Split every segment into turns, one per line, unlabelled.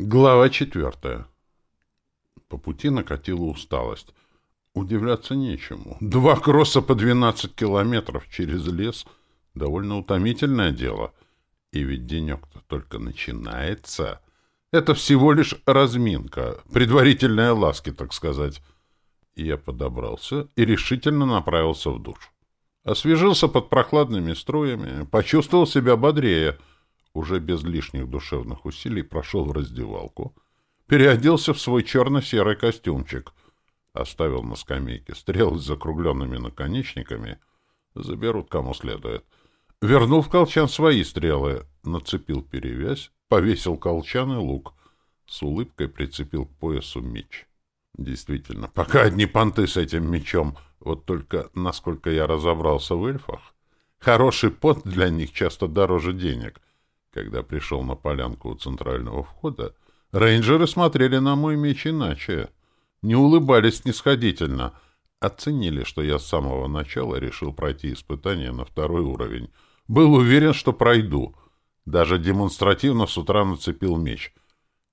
Глава четвертая. По пути накатила усталость. Удивляться нечему. Два кросса по 12 километров через лес — довольно утомительное дело. И ведь денек-то только начинается. Это всего лишь разминка, предварительная ласки, так сказать. Я подобрался и решительно направился в душ. Освежился под прохладными струями, почувствовал себя бодрее — уже без лишних душевных усилий прошел в раздевалку, переоделся в свой черно-серый костюмчик, оставил на скамейке стрелы с закругленными наконечниками, заберут кому следует. Вернул в колчан свои стрелы, нацепил перевязь, повесил колчан и лук, с улыбкой прицепил к поясу меч. Действительно, пока одни понты с этим мечом, вот только, насколько я разобрался в эльфах, хороший пот для них часто дороже денег — когда пришел на полянку у центрального входа, рейнджеры смотрели на мой меч иначе. Не улыбались снисходительно. Оценили, что я с самого начала решил пройти испытание на второй уровень. Был уверен, что пройду. Даже демонстративно с утра нацепил меч.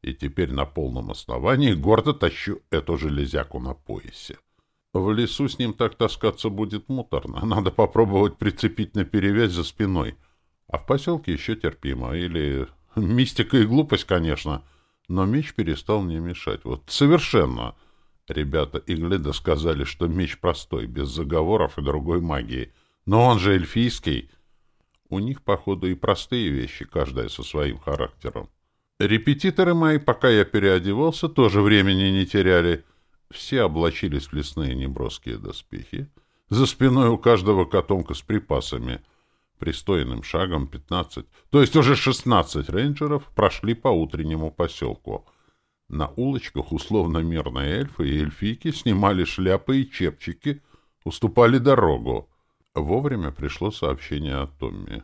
И теперь на полном основании гордо тащу эту железяку на поясе. В лесу с ним так таскаться будет муторно. Надо попробовать прицепить на перевязь за спиной. А в поселке еще терпимо. Или мистика и глупость, конечно. Но меч перестал мне мешать. Вот совершенно. Ребята и Игледа сказали, что меч простой, без заговоров и другой магии. Но он же эльфийский. У них, походу, и простые вещи, каждая со своим характером. Репетиторы мои, пока я переодевался, тоже времени не теряли. Все облачились в лесные неброские доспехи. За спиной у каждого котомка с припасами — Пристойным шагом пятнадцать, то есть уже шестнадцать рейнджеров прошли по утреннему поселку. На улочках условно-мирные эльфы и эльфийки снимали шляпы и чепчики, уступали дорогу. Вовремя пришло сообщение о Томми.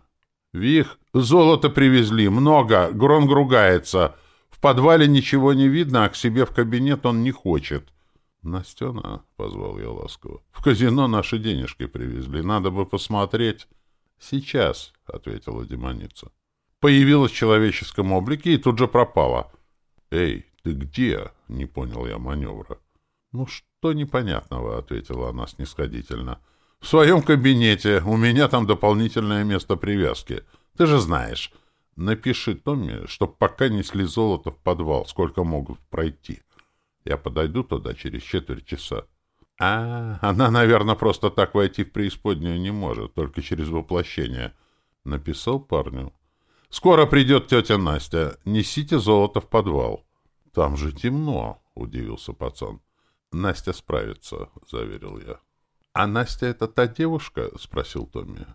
«Вих, золото привезли, много, Грон ругается. В подвале ничего не видно, а к себе в кабинет он не хочет». «Настена», — позвал я ласково, — «в казино наши денежки привезли, надо бы посмотреть». «Сейчас», — ответила демоница. Появилась в человеческом облике и тут же пропала. «Эй, ты где?» — не понял я маневра. «Ну что непонятного?» — ответила она снисходительно. «В своем кабинете. У меня там дополнительное место привязки. Ты же знаешь. Напиши Томми, чтоб пока несли золото в подвал, сколько могут пройти. Я подойду туда через четверть часа». А, Она, наверное, просто так войти в преисподнюю не может, только через воплощение. Написал парню. Скоро придет тетя Настя. Несите золото в подвал. Там же темно, удивился пацан. Настя справится, заверил я. А Настя это та девушка? Спросил Томми.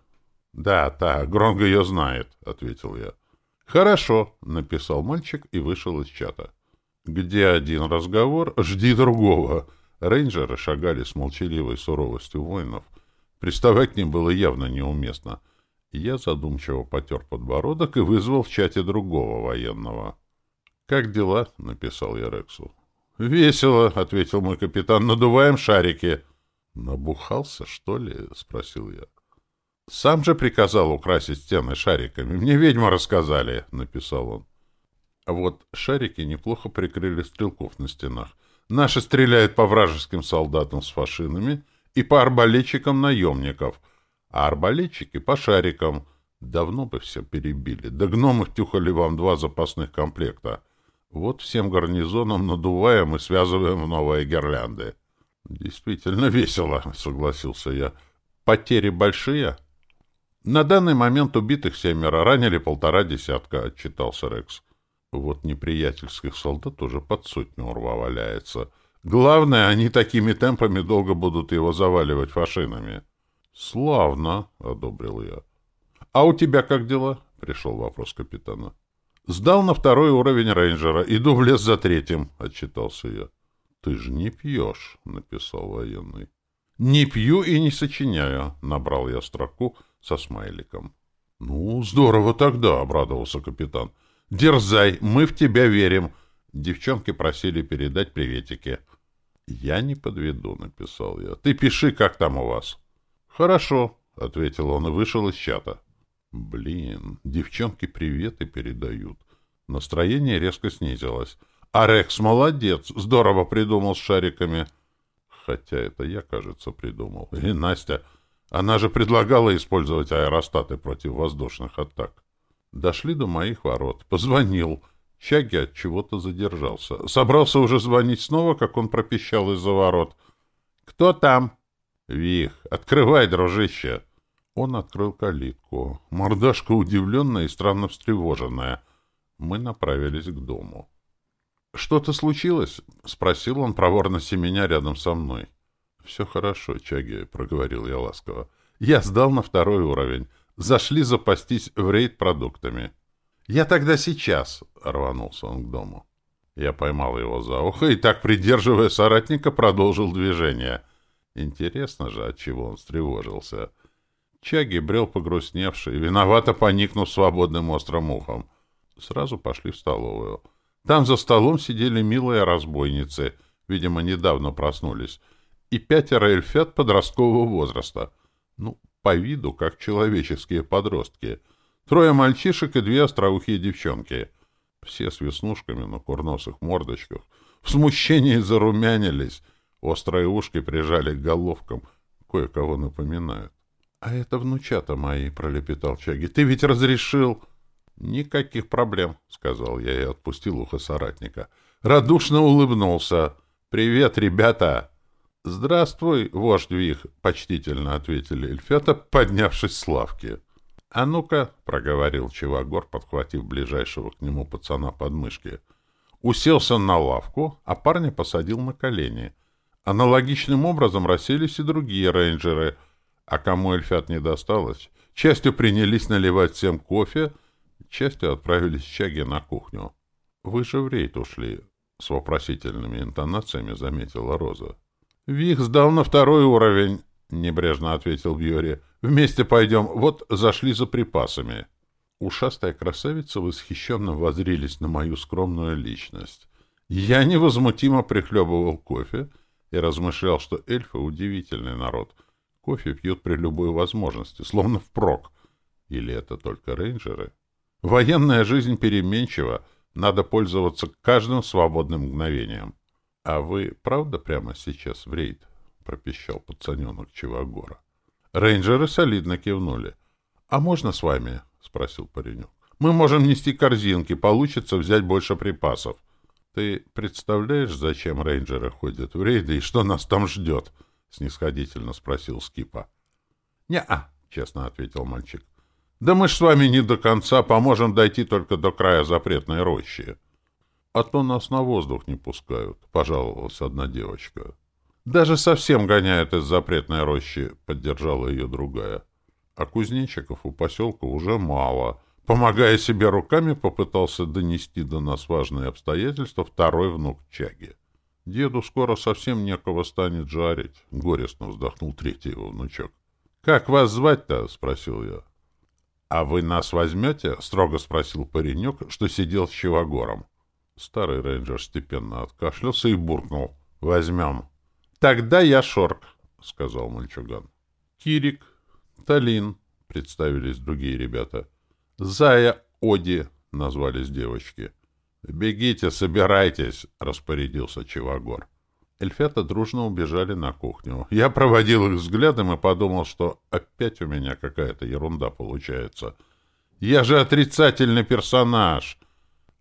Да, та, Гронго ее знает, ответил я. Хорошо, написал мальчик и вышел из чата. Где один разговор, жди другого. Рейнджеры шагали с молчаливой суровостью воинов. Приставать к ним было явно неуместно. Я задумчиво потер подбородок и вызвал в чате другого военного. «Как дела?» — написал я Рексу. «Весело», — ответил мой капитан, — «надуваем шарики». «Набухался, что ли?» — спросил я. «Сам же приказал украсить стены шариками. Мне ведьма рассказали», — написал он. А вот шарики неплохо прикрыли стрелков на стенах. Наши стреляют по вражеским солдатам с фашинами и по арбалетчикам наемников, а арбалетчики по шарикам. Давно бы все перебили, да гномы втюхали вам два запасных комплекта. Вот всем гарнизоном надуваем и связываем в новые гирлянды. Действительно весело, согласился я. Потери большие? На данный момент убитых семеро, ранили полтора десятка, отчитался Рекс. Вот неприятельских солдат уже под сотню рва валяется. Главное, они такими темпами долго будут его заваливать фашинами. — Славно, — одобрил я. — А у тебя как дела? — пришел вопрос капитана. — Сдал на второй уровень рейнджера. Иду в лес за третьим, — отчитался я. — Ты же не пьешь, — написал военный. — Не пью и не сочиняю, — набрал я строку со смайликом. — Ну, здорово тогда, — обрадовался капитан. — Дерзай, мы в тебя верим. Девчонки просили передать приветики. Я не подведу, написал я. Ты пиши, как там у вас. Хорошо, ответил он и вышел из чата. Блин, девчонки приветы передают. Настроение резко снизилось. А Рекс молодец, здорово придумал с шариками. Хотя это я, кажется, придумал. Или Настя. Она же предлагала использовать аэростаты против воздушных атак. Дошли до моих ворот. Позвонил. Чаги от чего-то задержался. Собрался уже звонить снова, как он пропищал из-за ворот. «Кто там?» «Вих, открывай, дружище!» Он открыл калитку. Мордашка удивленная и странно встревоженная. Мы направились к дому. «Что-то случилось?» — спросил он, проворно семеня рядом со мной. «Все хорошо, Чаги», — проговорил я ласково. «Я сдал на второй уровень зашли запастись в рейд продуктами. «Я тогда сейчас», — рванулся он к дому. Я поймал его за ухо и, так придерживая соратника, продолжил движение. Интересно же, от чего он встревожился. Чаги брел погрустневший, виновато поникнув свободным острым ухом. Сразу пошли в столовую. Там за столом сидели милые разбойницы, видимо, недавно проснулись, и пятеро эльфят подросткового возраста. Ну, по виду, как человеческие подростки. Трое мальчишек и две остроухие девчонки. Все с веснушками на курносых мордочках. В смущении зарумянились. Острые ушки прижали к головкам. Кое-кого напоминают. — А это внучата мои, — пролепетал Чаги. — Ты ведь разрешил? — Никаких проблем, — сказал я и отпустил ухо соратника. Радушно улыбнулся. — Привет, ребята! «Здравствуй, вождь их», — почтительно ответили Эльфета, поднявшись с лавки. «А ну-ка», — проговорил Чевагор, подхватив ближайшего к нему пацана под мышки. Уселся на лавку, а парня посадил на колени. Аналогичным образом расселись и другие рейнджеры, а кому эльфят не досталось, частью принялись наливать всем кофе, частью отправились чаги на кухню. «Вы же в рейд ушли», — с вопросительными интонациями заметила Роза. «Вих сдал на второй уровень», — небрежно ответил Бьори. «Вместе пойдем. Вот зашли за припасами». Ушастая красавица восхищенно возрились на мою скромную личность. Я невозмутимо прихлебывал кофе и размышлял, что эльфы — удивительный народ. Кофе пьют при любой возможности, словно впрок. Или это только рейнджеры? Военная жизнь переменчива, надо пользоваться каждым свободным мгновением. А вы правда прямо сейчас в рейд? — пропищал пацаненок Чивагора. Рейнджеры солидно кивнули. — А можно с вами? — спросил паренек. — Мы можем нести корзинки, получится взять больше припасов. — Ты представляешь, зачем рейнджеры ходят в рейды и что нас там ждет? — снисходительно спросил Скипа. — Не-а, — честно ответил мальчик. — Да мы ж с вами не до конца поможем дойти только до края запретной рощи. — а то нас на воздух не пускают, — пожаловалась одна девочка. Даже совсем гоняют из запретной рощи, — поддержала ее другая. А кузнечиков у поселка уже мало. Помогая себе руками, попытался донести до нас важные обстоятельства второй внук Чаги. «Деду скоро совсем некого станет жарить», — горестно вздохнул третий его внучок. «Как вас звать-то?» — спросил я. «А вы нас возьмете?» — строго спросил паренек, что сидел с Чевогором. Старый рейнджер степенно откашлялся и буркнул. «Возьмем». «Тогда я Шорк», — сказал мальчуган. «Кирик, Талин», — представились другие ребята. «Зая, Оди», — назвались девочки. «Бегите, собирайтесь», — распорядился Чивагор. Эльфята дружно убежали на кухню. Я проводил их взглядом и подумал, что опять у меня какая-то ерунда получается. «Я же отрицательный персонаж!»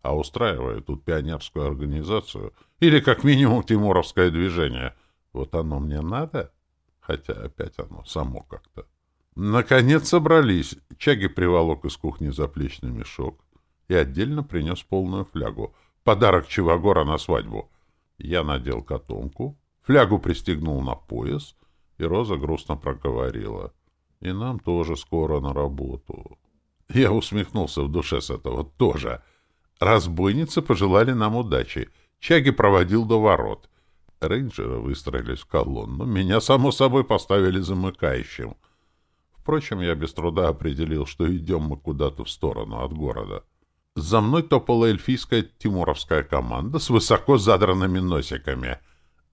а устраивает тут пионерскую организацию или как минимум тимуровское движение. Вот оно мне надо? Хотя опять оно само как-то. Наконец собрались. Чаги приволок из кухни заплечный мешок и отдельно принес полную флягу. Подарок Чивагора на свадьбу. Я надел котомку, флягу пристегнул на пояс, и Роза грустно проговорила. «И нам тоже скоро на работу». Я усмехнулся в душе с этого «тоже». Разбойницы пожелали нам удачи. Чаги проводил до ворот. Рейнджеры выстроились в колонну. Меня, само собой, поставили замыкающим. Впрочем, я без труда определил, что идем мы куда-то в сторону от города. За мной топала эльфийская тимуровская команда с высоко задранными носиками.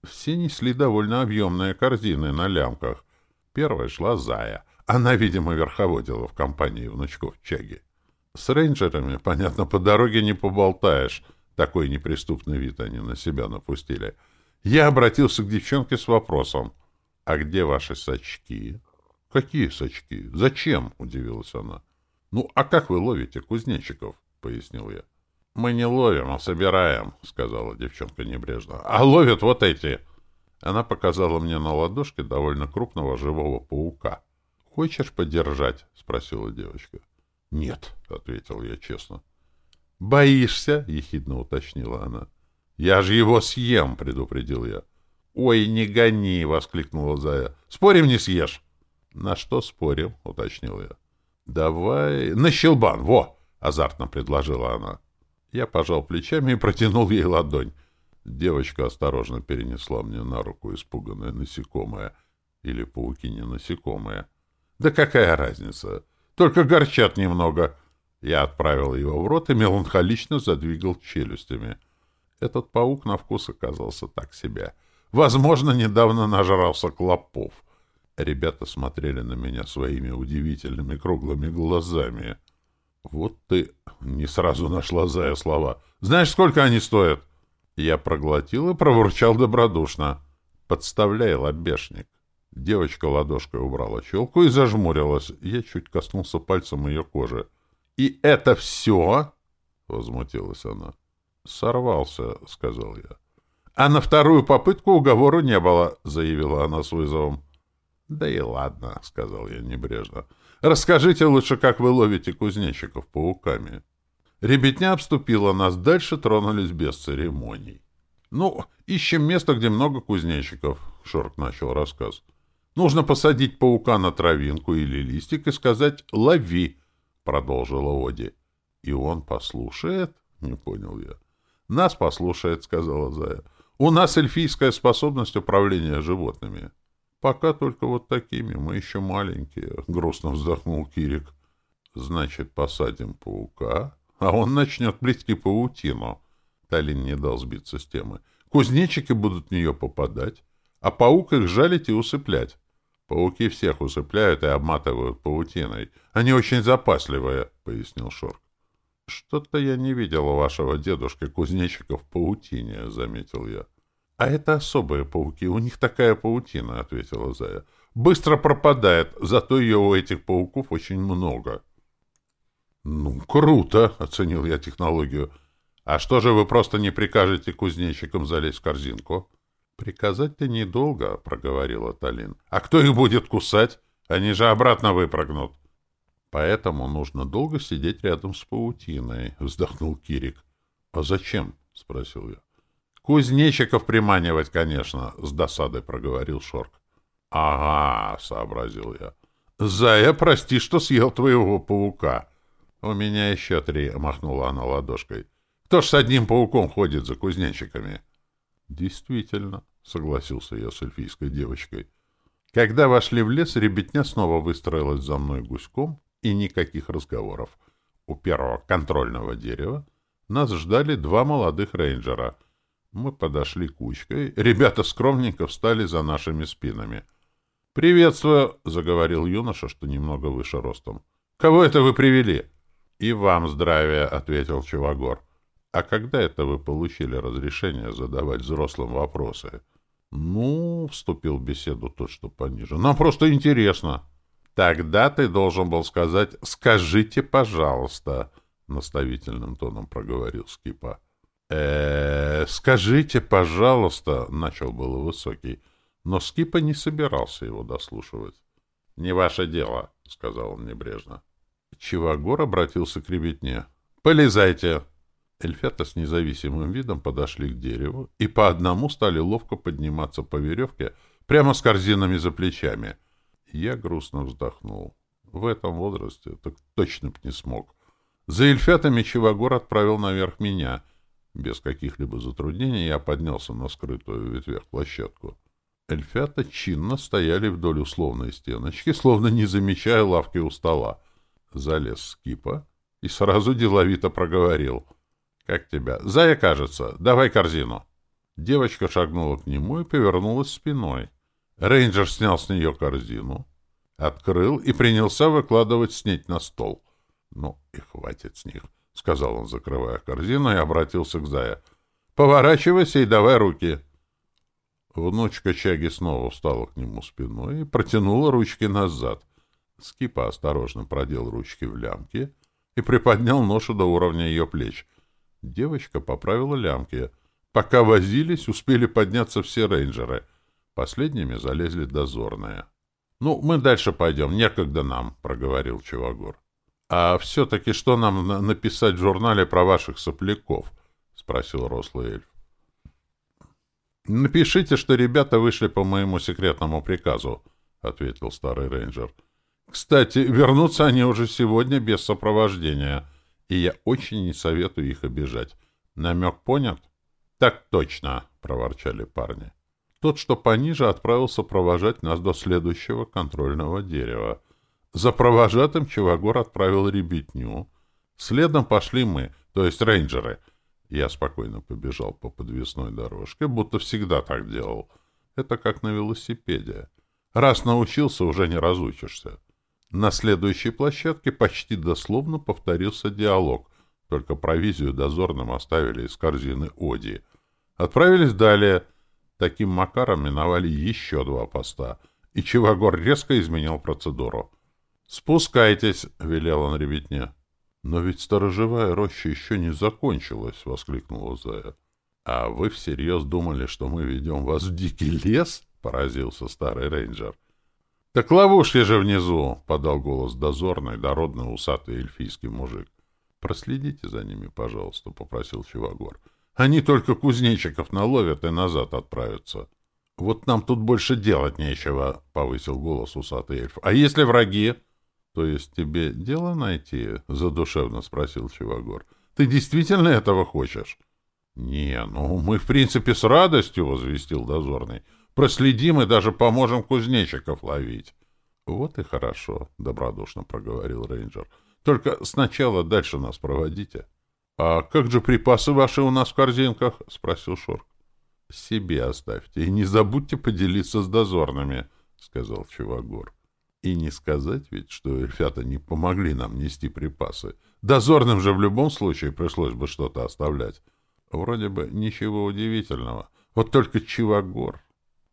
Все несли довольно объемные корзины на лямках. Первая шла Зая. Она, видимо, верховодила в компании внучков Чаги. С рейнджерами, понятно, по дороге не поболтаешь. Такой неприступный вид они на себя напустили. Я обратился к девчонке с вопросом. «А где ваши сачки?» «Какие сачки? Зачем?» — удивилась она. «Ну, а как вы ловите кузнечиков?» — пояснил я. «Мы не ловим, а собираем», — сказала девчонка небрежно. «А ловят вот эти!» Она показала мне на ладошке довольно крупного живого паука. «Хочешь подержать?» — спросила девочка. «Нет», — ответил я честно. «Боишься?» — ехидно уточнила она. «Я же его съем!» — предупредил я. «Ой, не гони!» — воскликнула Зая. «Спорим, не съешь!» «На что спорим?» — уточнил я. «Давай... На щелбан! Во!» — азартно предложила она. Я пожал плечами и протянул ей ладонь. Девочка осторожно перенесла мне на руку испуганное насекомое. Или пауки не насекомое. «Да какая разница?» только горчат немного». Я отправил его в рот и меланхолично задвигал челюстями. Этот паук на вкус оказался так себе. Возможно, недавно нажрался клопов. Ребята смотрели на меня своими удивительными круглыми глазами. «Вот ты...» — не сразу нашла Зая слова. «Знаешь, сколько они стоят?» Я проглотил и проворчал добродушно. «Подставляй лобешник». Девочка ладошкой убрала челку и зажмурилась. Я чуть коснулся пальцем ее кожи. «И это все?» — возмутилась она. «Сорвался», — сказал я. «А на вторую попытку уговору не было», — заявила она с вызовом. «Да и ладно», — сказал я небрежно. «Расскажите лучше, как вы ловите кузнечиков пауками». Ребятня обступила нас, дальше тронулись без церемоний. «Ну, ищем место, где много кузнечиков», — Шорк начал рассказ. Нужно посадить паука на травинку или листик и сказать «лови», — продолжила Оди. «И он послушает?» — не понял я. «Нас послушает», — сказала Зая. «У нас эльфийская способность управления животными». «Пока только вот такими, мы еще маленькие», — грустно вздохнул Кирик. «Значит, посадим паука, а он начнет плести паутину». Талин не дал сбиться с темы. «Кузнечики будут в нее попадать, а паук их жалить и усыплять». Пауки всех усыпляют и обматывают паутиной. Они очень запасливые, — пояснил Шорк. — Что-то я не видел у вашего дедушки-кузнечика в паутине, — заметил я. — А это особые пауки, у них такая паутина, — ответила Зая. — Быстро пропадает, зато ее у этих пауков очень много. — Ну, круто, — оценил я технологию. — А что же вы просто не прикажете кузнечикам залезть в корзинку? — Приказать-то недолго», — проговорила Талин. «А кто их будет кусать? Они же обратно выпрыгнут». «Поэтому нужно долго сидеть рядом с паутиной», — вздохнул Кирик. «А зачем?» — спросил я. «Кузнечиков приманивать, конечно», — с досадой проговорил Шорк. «Ага», — сообразил я. «Зая, прости, что съел твоего паука». «У меня еще три», — махнула она ладошкой. «Кто ж с одним пауком ходит за кузнечиками?» Действительно, согласился я с эльфийской девочкой. Когда вошли в лес, ребятня снова выстроилась за мной гуськом, и никаких разговоров. У первого контрольного дерева нас ждали два молодых рейнджера. Мы подошли кучкой, ребята скромненько встали за нашими спинами. «Приветствую!» — заговорил юноша, что немного выше ростом. «Кого это вы привели?» «И вам здравия!» — ответил Чувагор. А когда это вы получили разрешение задавать взрослым вопросы? Ну, вступил в беседу тот, что пониже. Нам просто интересно. Тогда ты должен был сказать «Скажите, пожалуйста», — наставительным тоном проговорил Скипа. э, скажите, пожалуйста», — начал было Высокий, но Скипа не собирался его дослушивать. «Не ваше дело», — сказал он небрежно. Чивагор обратился к ребятне. «Полезайте!» Эльфята с независимым видом подошли к дереву и по одному стали ловко подниматься по веревке прямо с корзинами за плечами. Я грустно вздохнул. В этом возрасте так точно б не смог. За эльфятами Чивагор отправил наверх меня. Без каких-либо затруднений я поднялся на скрытую в ветвях площадку. Эльфята чинно стояли вдоль условной стеночки, словно не замечая лавки у стола. Залез с кипа и сразу деловито проговорил. Как тебя? Зая, кажется. Давай корзину. Девочка шагнула к нему и повернулась спиной. Рейнджер снял с нее корзину, открыл и принялся выкладывать снеть на стол. Ну и хватит с них, — сказал он, закрывая корзину, и обратился к Зая. — Поворачивайся и давай руки. Внучка Чаги снова встала к нему спиной и протянула ручки назад. Скипа осторожно продел ручки в лямки и приподнял ношу до уровня ее плеч — Девочка поправила лямки. Пока возились, успели подняться все рейнджеры. Последними залезли дозорные. — Ну, мы дальше пойдем, некогда нам, — проговорил Чевагур. — А все-таки что нам на написать в журнале про ваших сопляков? — спросил рослый эльф. — Напишите, что ребята вышли по моему секретному приказу, — ответил старый рейнджер. — Кстати, вернутся они уже сегодня без сопровождения. — и я очень не советую их обижать. Намек понят? Так точно, проворчали парни. Тот, что пониже, отправился провожать нас до следующего контрольного дерева. За провожатым Чевагор отправил ребятню. Следом пошли мы, то есть рейнджеры. Я спокойно побежал по подвесной дорожке, будто всегда так делал. Это как на велосипеде. Раз научился, уже не разучишься. На следующей площадке почти дословно повторился диалог, только провизию дозорным оставили из корзины Оди. Отправились далее. Таким макаром миновали еще два поста, и Чивагор резко изменил процедуру. «Спускайтесь!» — велел он ребятне. «Но ведь сторожевая роща еще не закончилась!» — воскликнула Зая. «А вы всерьез думали, что мы ведем вас в дикий лес?» — поразился старый рейнджер. Так ловушки же внизу, — подал голос дозорный, дородный, усатый эльфийский мужик. — Проследите за ними, пожалуйста, — попросил Чивагор. — Они только кузнечиков наловят и назад отправятся. — Вот нам тут больше делать нечего, — повысил голос усатый эльф. — А если враги? — То есть тебе дело найти? — задушевно спросил Чивагор. — Ты действительно этого хочешь? — Не, ну мы, в принципе, с радостью, — возвестил дозорный. — Проследим и даже поможем кузнечиков ловить. — Вот и хорошо, — добродушно проговорил рейнджер. — Только сначала дальше нас проводите. — А как же припасы ваши у нас в корзинках? — спросил Шорк. — Себе оставьте и не забудьте поделиться с дозорными, — сказал Чувагор. И не сказать ведь, что эльфята не помогли нам нести припасы. Дозорным же в любом случае пришлось бы что-то оставлять. Вроде бы ничего удивительного. Вот только Чивагор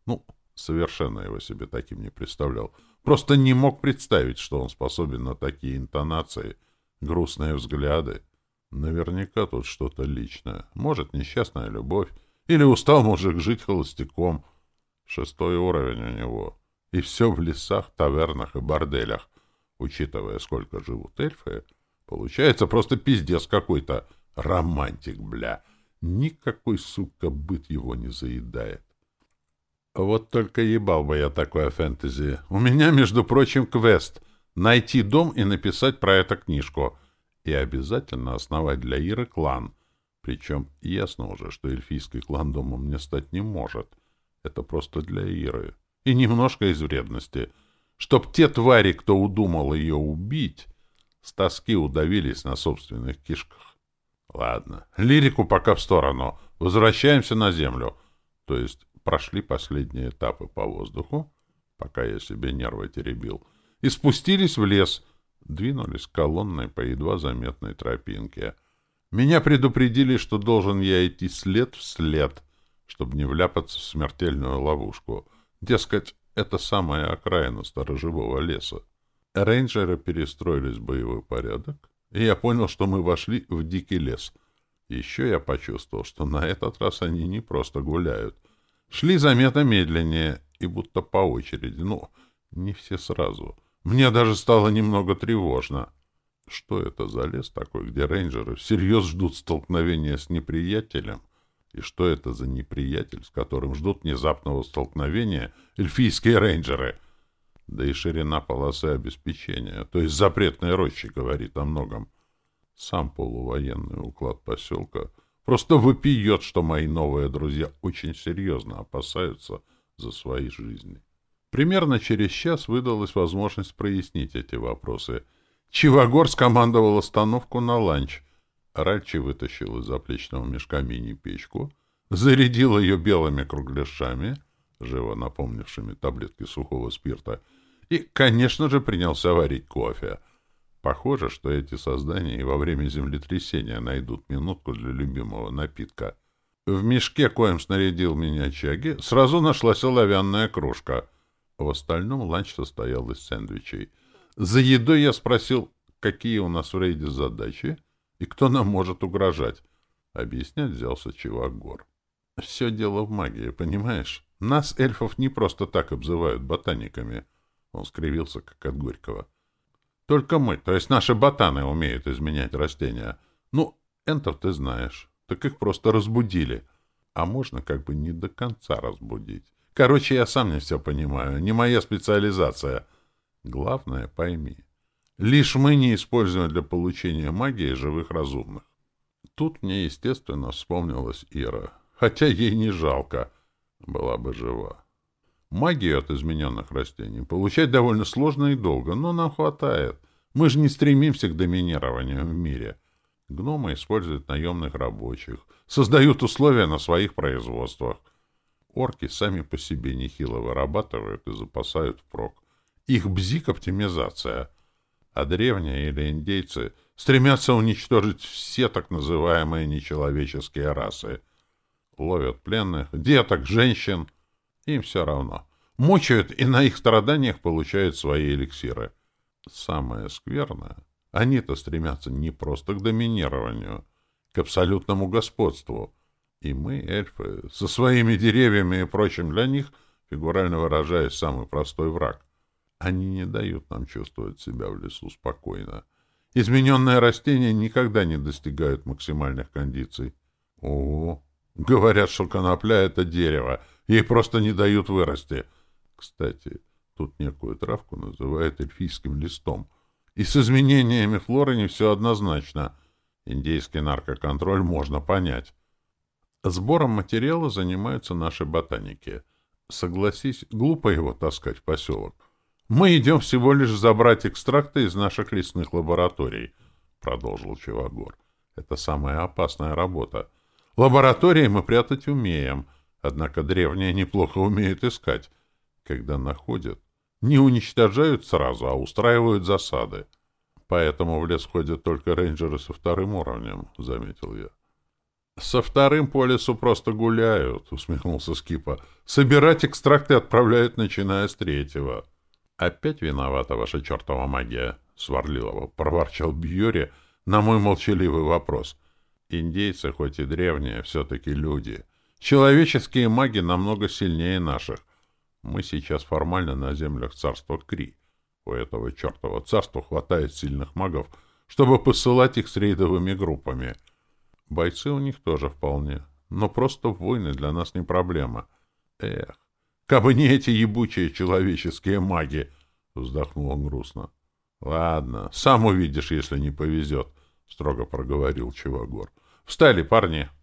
ну, совершенно его себе таким не представлял. Просто не мог представить, что он способен на такие интонации, грустные взгляды. Наверняка тут что-то личное. Может, несчастная любовь. Или устал мужик жить холостяком. Шестой уровень у него. И все в лесах, тавернах и борделях. Учитывая, сколько живут эльфы, получается просто пиздец какой-то. Романтик, бля. Никакой, сука, быт его не заедает. Вот только ебал бы я такое фэнтези. У меня, между прочим, квест — найти дом и написать про это книжку. И обязательно основать для Иры клан. Причем ясно уже, что эльфийский клан домом не стать не может. Это просто для Иры. И немножко из вредности. Чтоб те твари, кто удумал ее убить, с тоски удавились на собственных кишках. Ладно, лирику пока в сторону. Возвращаемся на землю. То есть прошли последние этапы по воздуху, пока я себе нервы теребил, и спустились в лес, двинулись колонной по едва заметной тропинке. Меня предупредили, что должен я идти след в след, чтобы не вляпаться в смертельную ловушку. Дескать, это самая окраина сторожевого леса. Рейнджеры перестроились в боевой порядок, и я понял, что мы вошли в дикий лес. Еще я почувствовал, что на этот раз они не просто гуляют — Шли заметно медленнее и будто по очереди, но не все сразу. Мне даже стало немного тревожно. Что это за лес такой, где рейнджеры всерьез ждут столкновения с неприятелем? И что это за неприятель, с которым ждут внезапного столкновения эльфийские рейнджеры? Да и ширина полосы обеспечения, то есть запретной рощи, говорит о многом. Сам полувоенный уклад поселка — Просто выпьет, что мои новые друзья очень серьезно опасаются за свои жизни. Примерно через час выдалась возможность прояснить эти вопросы. Чивагор скомандовал остановку на ланч. Ральчи вытащил из заплечного мешка мини-печку, зарядил ее белыми кругляшами, живо напомнившими таблетки сухого спирта, и, конечно же, принялся варить кофе — Похоже, что эти создания и во время землетрясения найдут минутку для любимого напитка. В мешке, коим снарядил меня Чаги, сразу нашлась оловянная кружка. В остальном ланч состоял из сэндвичей. За едой я спросил, какие у нас в рейде задачи и кто нам может угрожать. Объяснять взялся Чивагор. Все дело в магии, понимаешь? Нас, эльфов, не просто так обзывают ботаниками. Он скривился, как от горького. Только мы, то есть наши ботаны умеют изменять растения. Ну, энтов ты знаешь. Так их просто разбудили. А можно как бы не до конца разбудить. Короче, я сам не все понимаю. Не моя специализация. Главное, пойми. Лишь мы не используем для получения магии живых разумных. Тут мне, естественно, вспомнилась Ира. Хотя ей не жалко. Была бы жива магию от измененных растений получать довольно сложно и долго, но нам хватает. Мы же не стремимся к доминированию в мире. Гномы используют наемных рабочих, создают условия на своих производствах. Орки сами по себе нехило вырабатывают и запасают впрок. Их бзик — оптимизация. А древние или индейцы стремятся уничтожить все так называемые нечеловеческие расы. Ловят пленных, деток, женщин — им все равно. Мучают, и на их страданиях получают свои эликсиры. Самое скверное, они-то стремятся не просто к доминированию, к абсолютному господству. И мы, эльфы, со своими деревьями и прочим для них, фигурально выражаясь, самый простой враг. Они не дают нам чувствовать себя в лесу спокойно. Измененные растения никогда не достигают максимальных кондиций. О, говорят, что конопля — это дерево — Ей просто не дают вырасти. Кстати, тут некую травку называют эльфийским листом. И с изменениями флоры не все однозначно. Индейский наркоконтроль можно понять. Сбором материала занимаются наши ботаники. Согласись, глупо его таскать в поселок. Мы идем всего лишь забрать экстракты из наших лесных лабораторий, продолжил Чевагор. Это самая опасная работа. Лаборатории мы прятать умеем — Однако древние неплохо умеют искать, когда находят. Не уничтожают сразу, а устраивают засады. Поэтому в лес ходят только рейнджеры со вторым уровнем, — заметил я. — Со вторым по лесу просто гуляют, — усмехнулся Скипа. — Собирать экстракты отправляют, начиная с третьего. — Опять виновата ваша чертова магия, — сварливо проворчал Бьюри на мой молчаливый вопрос. — Индейцы, хоть и древние, все-таки люди — Человеческие маги намного сильнее наших. Мы сейчас формально на землях царства Кри. У этого чертова царства хватает сильных магов, чтобы посылать их с рейдовыми группами. Бойцы у них тоже вполне. Но просто войны для нас не проблема. Эх, кабы не эти ебучие человеческие маги! — вздохнул он грустно. — Ладно, сам увидишь, если не повезет, — строго проговорил Чевагор. — Встали, парни! —